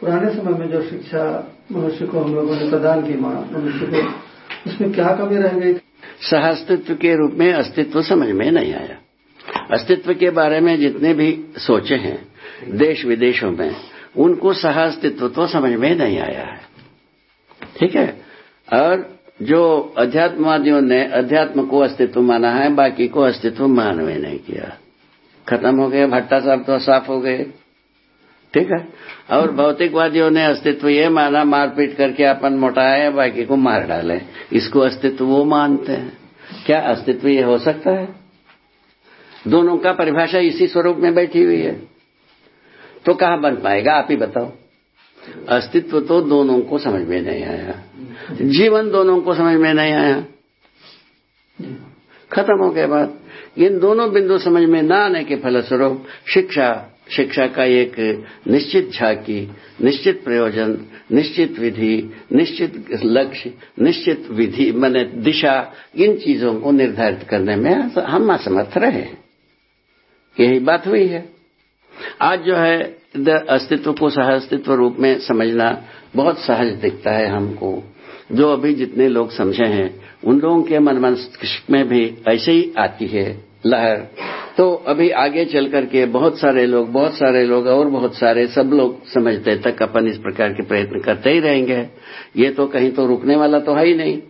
पुराने समय में जो शिक्षा मनुष्य को हम लोगों ने प्रदान की मनुष्य को, उसमें क्या कमी रह गई सहअस्तित्व के रूप में अस्तित्व समझ में नहीं आया। अस्तित्व के बारे में जितने भी सोचे हैं देश विदेशों में, उनको सह अस्तित्व तो समझ में नहीं आया है। ठीक है? और जो अध्यात्मवादियों ने अध्यात्म को अस्तित्व माना है, बाकी को अस्तित्व मानवे नहीं किया। खत्म हो गए, भट्टा साहब तो साफ़ हो गए। ठीक है? और भौतिकवादियों ने अस्तित्व ये माना, मारपीट करके अपन मोटाए बाकी को मार डाले इसको अस्तित्व वो मानते हैं। क्या अस्तित्व ये हो सकता है? दोनों का परिभाषा इसी स्वरूप में बैठी हुई है। तो कहा बन पाएगा? आप ही बताओ। अस्तित्व तो दोनों को समझ में नहीं आया। जीवन दोनों को समझ में नहीं आया। खत्म हो गया बात। इन दोनों बिंदु समझ में न आने के फलस्वरूप शिक्षा शिक्षा का एक निश्चित झांकी, निश्चित प्रयोजन, निश्चित विधि, निश्चित लक्ष्य, निश्चित विधि, मैंने दिशा, इन चीज़ों को निर्धारित करने में हम असमर्थ रहे यही बात हुई है। आज जो है अस्तित्व को सह अस्तित्व रूप में समझना बहुत सहज दिखता है हमको। जो अभी जितने लोग समझे हैं, उन लोगों के मन मस्तिष्क में भी ऐसे ही आती है। लहर। तो अभी आगे चल करके बहुत सारे लोग बहुत सारे लोग और बहुत सारे सब लोग समझते तक अपन इस प्रकार के प्रयत्न करते ही रहेंगे। ये तो कहीं तो रुकने वाला तो है ही नहीं।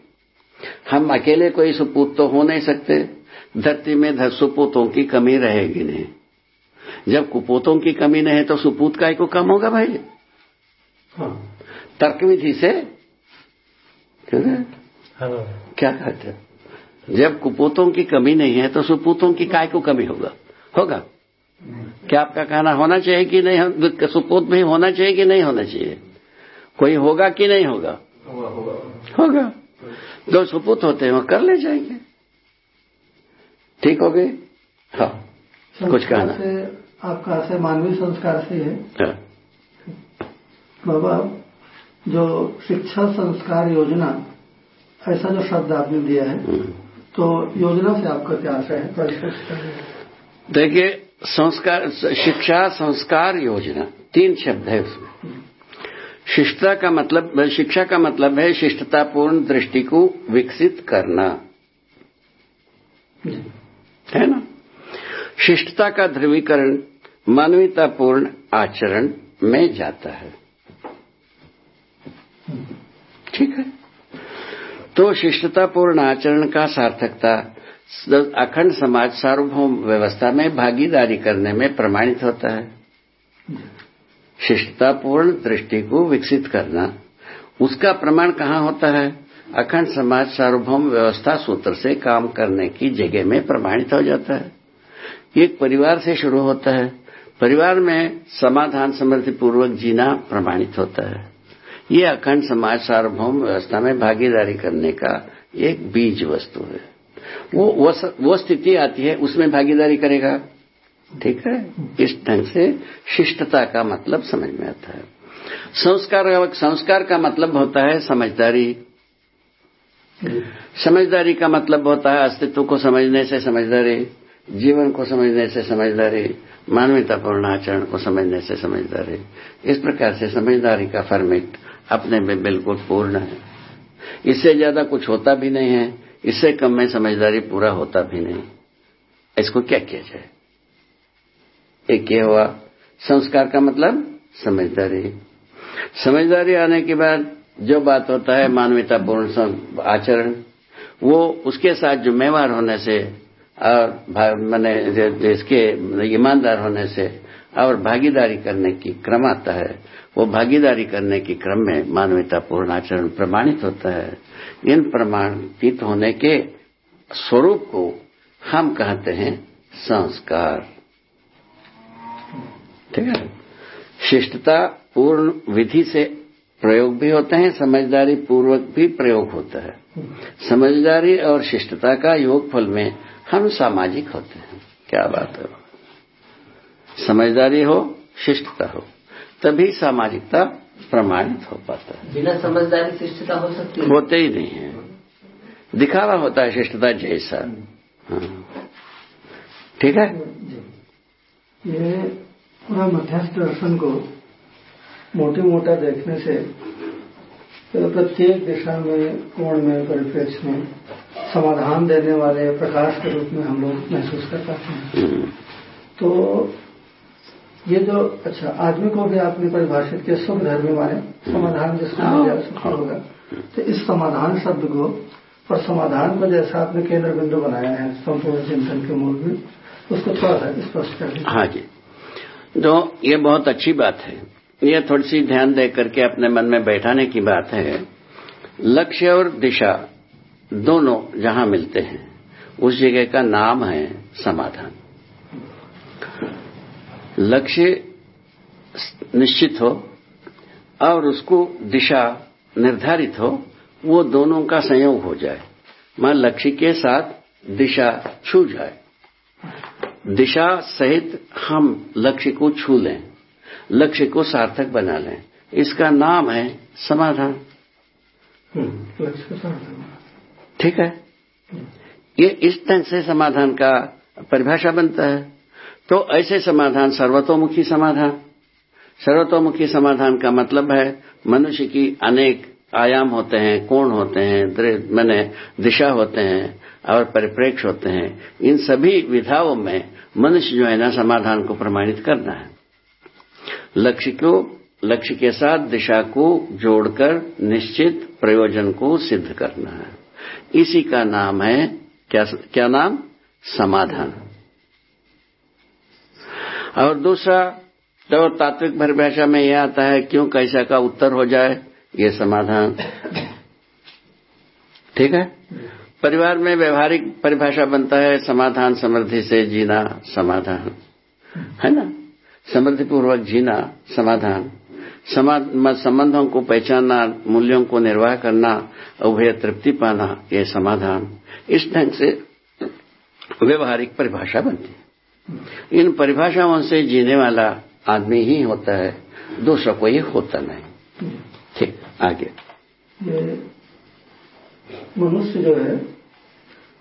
हम अकेले कोई सुपूत तो हो नहीं सकते। धरती में सुपूतों की कमी रहेगी नहीं। जब कुपोतों की कमी नहीं है तो सुपूत का ही को कम होगा भाई। हाँ। तर्क विधि से। हाँ। क्या कहते हैं? जब कुपोतों की कमी नहीं है तो सुपूतों की काय को कमी होगा? होगा। क्या आपका कहना होना चाहिए कि नहीं सुपूत में होना चाहिए कि नहीं होना चाहिए? कोई होगा कि नहीं होगा? होगा जो सुपूत होते हैं वो कर ले जाएँगे। ठीक हो गए? हाँ कुछ कहना। आपका से मानवीय संस्कार से है। हाँ। बाबा जो शिक्षा संस्कार योजना ऐसा जो शब्द आपने दिया है हम्म। तो योजना से आपका क्या आशय है? देखिए संस्कार शिक्षा संस्कार योजना तीन शब्द है उसमें। शिष्टता का मतलब शिक्षा का मतलब है शिष्टतापूर्ण दृष्टि को विकसित करना। है ना? शिष्टता का ध्रुवीकरण मानवीयतापूर्ण आचरण में जाता है। ठीक है? तो शिष्टतापूर्ण आचरण का सार्थकता अखंड समाज सार्वभौम व्यवस्था में भागीदारी करने में प्रमाणित होता है। शिष्टतापूर्ण दृष्टि को विकसित करना, उसका प्रमाण कहाँ होता है? अखंड समाज सार्वभौम व्यवस्था सूत्र से काम करने की जगह में प्रमाणित हो जाता है। एक परिवार से शुरू होता है। परिवार में समाधान समृद्धि पूर्वक जीना प्रमाणित होता है। ये अखंड समाज सार्वभौम व्यवस्था में भागीदारी करने का एक बीज वस्तु है। वो वो, वो स्थिति आती है उसमें भागीदारी करेगा। ठीक है? इस ढंग से शिष्टता का मतलब समझ में आता है। संस्कार संस्कार का मतलब होता है समझदारी। समझदारी का मतलब होता है अस्तित्व को समझने से समझदारी जीवन को समझने से समझदारी मानवीयतापूर्ण आचरण को समझने से समझदारी। इस प्रकार से समझदारी का फॉर्मेट अपने में बिल्कुल पूर्ण है। इससे ज़्यादा कुछ होता भी नहीं है, इससे कम में समझदारी पूरा होता भी नहीं। इसको क्या किया जाए? एक ये हुआ, संस्कार का मतलब समझदारी। समझदारी आने के बाद जो बात होता है मानवीयतापूर्ण आचरण, वो उसके साथ जिम्मेवार होने से और मैंने इसके ईमानदार होने से और भागीदारी करने की क्रम आता है वो भागीदारी करने के क्रम में मानवतापूर्ण आचरण प्रमाणित होता है। इन प्रमाणित होने के स्वरूप को हम कहते हैं संस्कार। ठीक है? शिष्टता पूर्ण विधि से प्रयोग भी होते हैं समझदारी पूर्वक भी प्रयोग होता है। समझदारी और शिष्टता का योग फल में हम सामाजिक होते हैं। क्या बात है? समझदारी हो, शिष्टता हो। तभी सामाजिकता प्रमाणित हो पाता है। बिना समझदारी शिष्टता हो सकती है। होते ही नहीं है। दिखावा होता है शिष्टता जैसा। हाँ। ठीक है? ये पूरा मध्यस्थ दर्शन को मोटी मोटा देखने से तो प्रत्येक दिशा में कोण में परिप्रेक्ष्य में समाधान देने वाले प्रकाश के रूप में हम लोग महसूस कर पाते हैं। हम्म। तो ये जो अच्छा आदमी को भी आपने परिभाषित किया सुख धर्म माने समाधान जिसको हाँ। सुख होगा। तो इस समाधान शब्द को और समाधान को जैसा आपने केंद्र बिंदु बनाया है संपूर्ण चिंतन के मूल में उसको थोड़ा सा स्पष्ट कर हाँ जी। तो ये बहुत अच्छी बात है। ये थोड़ी सी ध्यान दे करके अपने मन में बैठाने की बात है। लक्ष्य और दिशा दोनों जहाँ मिलते हैं उस जगह का नाम है समाधान। लक्ष्य निश्चित हो और उसको दिशा निर्धारित हो वो दोनों का संयोग हो जाए। मान लक्ष्य के साथ दिशा छू जाए। दिशा सहित हम लक्ष्य को छू लें लक्ष्य को सार्थक बना लें। इसका नाम है समाधान। हम्म, ठीक है? ये इस ढंग से समाधान का परिभाषा बनता है। तो ऐसे समाधान सर्वतोमुखी समाधान। सर्वतोमुखी समाधान का मतलब है, मनुष्य की अनेक आयाम होते हैं, कोण होते हैं मैंने दिशा होते हैं और परिप्रेक्ष्य होते हैं। इन सभी विधाओं में मनुष्य जो है ना समाधान को प्रमाणित करना है। लक्ष्य को, लक्ष्य के साथ दिशा को जोड़कर निश्चित प्रयोजन को सिद्ध करना है। इसी का नाम है, क्या क्या नाम? समाधान। और दूसरा तो तात्विक परिभाषा में यह आता है, क्यों कैसा का उत्तर हो जाए, ये समाधान। ठीक है? परिवार में व्यवहारिक परिभाषा बनता है, समाधान समृद्धि से जीना समाधान। है ना? समृद्धि पूर्वक जीना समाधान। संबंधों को पहचानना, मूल्यों को निर्वाह करना, उभय तृप्ति पाना, ये समाधान। इस ढंग से व्यवहारिक परिभाषा बनती है। इन परिभाषाओं से जीने वाला आदमी ही होता है दूसरा कोई होता नहीं ठीक आगे मनुष्य जो है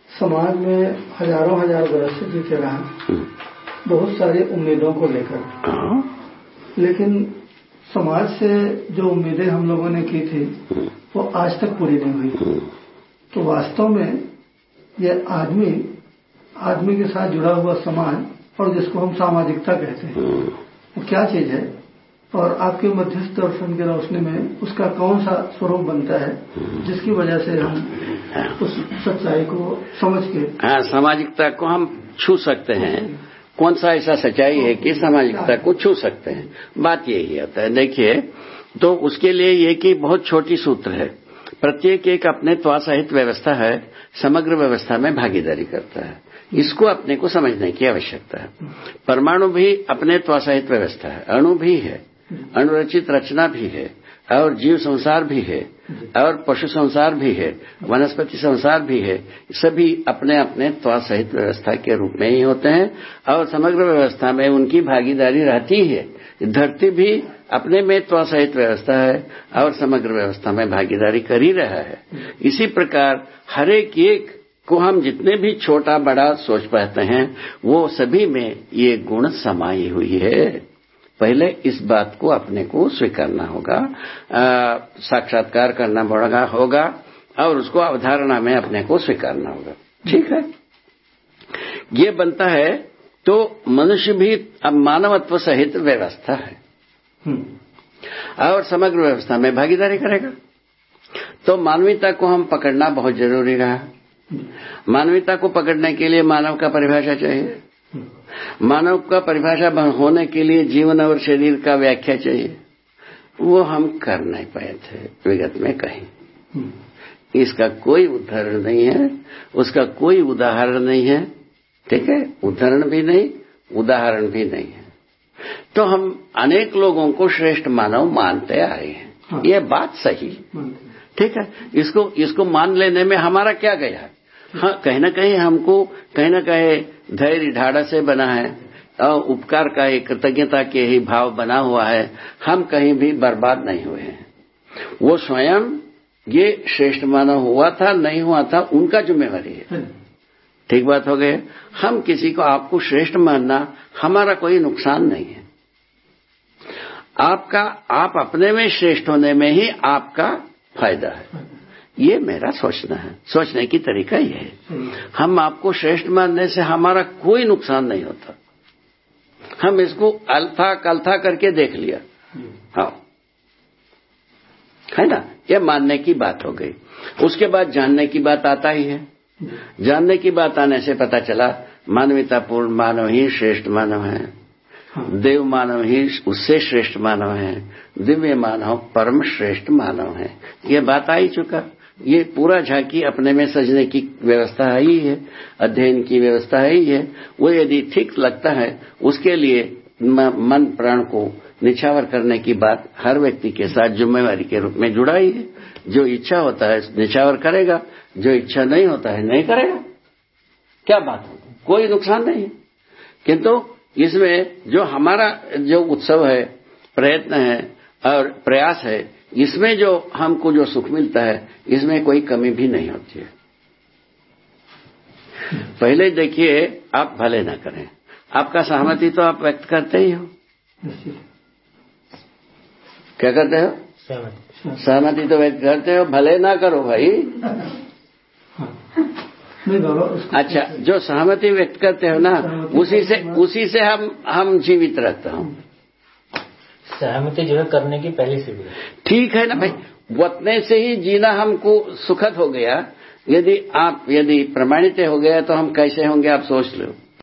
समाज में हज़ारों हज़ार वर्ष से जीते रहा हम्म। बहुत सारी उम्मीदों को लेकर हाँ। लेकिन समाज से जो उम्मीदें हम लोगों ने की थी हम्म। वो आज तक पूरी नहीं हुई हम्म। तो वास्तव में ये आदमी आदमी के साथ जुड़ा हुआ समाज और जिसको हम सामाजिकता कहते हैं। वो क्या चीज़ है? और आपके मध्यस्थ दर्शन की रोशनी में उसका कौन सा स्वरूप बनता है जिसकी वजह से हम उस सच्चाई को समझ के हाँ सामाजिकता को हम छू सकते हैं। कौन सा ऐसा सच्चाई है कि सामाजिकता को छू सकते हैं? बात यही आता है। देखिए तो उसके लिए ये कि बहुत छोटी सूत्र है। प्रत्येक एक अपने त्वासहित व्यवस्था है समग्र व्यवस्था में भागीदारी करता है। इसको अपने को समझने की आवश्यकता है। परमाणु भी अपने त्वासहित व्यवस्था है। अणु भी है। अनुरचित रचना भी है। और जीव संसार भी है। और पशु संसार भी है। वनस्पति संसार भी है। सभी अपने अपने त्वा सहित व्यवस्था के रूप में ही होते हैं। और समग्र व्यवस्था में उनकी भागीदारी रहती है। धरती भी अपने में त्वा सहित व्यवस्था है और समग्र व्यवस्था में भागीदारी कर ही रहा है। इसी प्रकार हर एक एक को हम जितने भी छोटा बड़ा सोच पाते हैं वो सभी में ये गुण समाई हुई है। पहले इस बात को अपने को स्वीकारना होगा साक्षात्कार करना पड़ेगा होगा और उसको अवधारणा में अपने को स्वीकारना होगा। ठीक है? ये बनता है तो मनुष्य भी अब मानवत्व सहित व्यवस्था है। हम्म। और समग्र व्यवस्था में भागीदारी करेगा। तो मानवीयता को हम पकड़ना बहुत ज़रूरी रहा। मानवीयता को पकड़ने के लिए मानव का परिभाषा चाहिए। मानव का परिभाषा होने के लिए जीवन और शरीर का व्याख्या चाहिए। वो हम कर नहीं पाए थे विगत में कहीं। इसका कोई उदाहरण नहीं है उसका कोई उदाहरण नहीं है ठीक है? उदाहरण भी नहीं उदाहरण भी नहीं है। तो हम अनेक लोगों को श्रेष्ठ मानव मानते आ रहे हैं। हाँ। ये बात सही। ठीक है? इसको इसको मान लेने में हमारा क्या गया? है हाँ कहीं ना कहीं हमको कहीं ना कहीं धैर्य ढाढ़ा से बना है और उपकार का एक कृतज्ञता के ही भाव बना हुआ है। हम कहीं भी बर्बाद नहीं हुए हैं। वो स्वयं ये श्रेष्ठ माना हुआ था नहीं हुआ था उनका जिम्मेवारी है। ठीक बात हो गए हम किसी को आपको श्रेष्ठ मानना हमारा कोई नुकसान नहीं है। आपका आप अपने में श्रेष्ठ होने में ही आपका फ़ायदा है। ये मेरा सोचना है। सोचने की तरीका ये है। हम आपको श्रेष्ठ मानने से हमारा कोई नुकसान नहीं होता। हम इसको अल्था कल्था करके देख लिया। हाँ। है ना? यह मानने की बात हो गई। उसके बाद जानने की बात आता ही है। जानने की बात आने से पता चला, मानवतापूर्ण मानव ही श्रेष्ठ मानव है हाँ। देव मानव ही उससे श्रेष्ठ मानव है। दिव्य मानव परम श्रेष्ठ मानव है। ये बात आ ही चुका। ये पूरा झांकी अपने में सजने की व्यवस्था ही है, अध्ययन की व्यवस्था है ही। है वो यदि ठीक लगता है, उसके लिए मन प्राण को निछावर करने की बात हर व्यक्ति के साथ जिम्मेवारी के रूप में जुड़ा ही। है जो इच्छा होता है, निछावर करेगा। जो इच्छा नहीं होता है, नहीं करेगा। क्या बात होगी कोई नुकसान नहीं है। किंतु इसमें जो हमारा जो उत्सव है, प्रयत्न है और प्रयास है इसमें जो हमको जो सुख मिलता है इसमें कोई कमी भी नहीं होती है। पहले देखिए आप भले ना करें। आपका सहमति तो आप व्यक्त करते ही हो। क्या करते हो? सहमति। तो व्यक्त करते हो भले ना करो भाई। अच्छा जो सहमति व्यक्त करते हो ना उसी से उसी से हम हम जीवित रहते हूँ। सहमति जो है करने की पहली से ठीक है ना भाई? वतने से ही जीना हमको सुखद हो गया। यदि आप यदि प्रमाणित हो गया तो हम कैसे होंगे, आप सोच लो।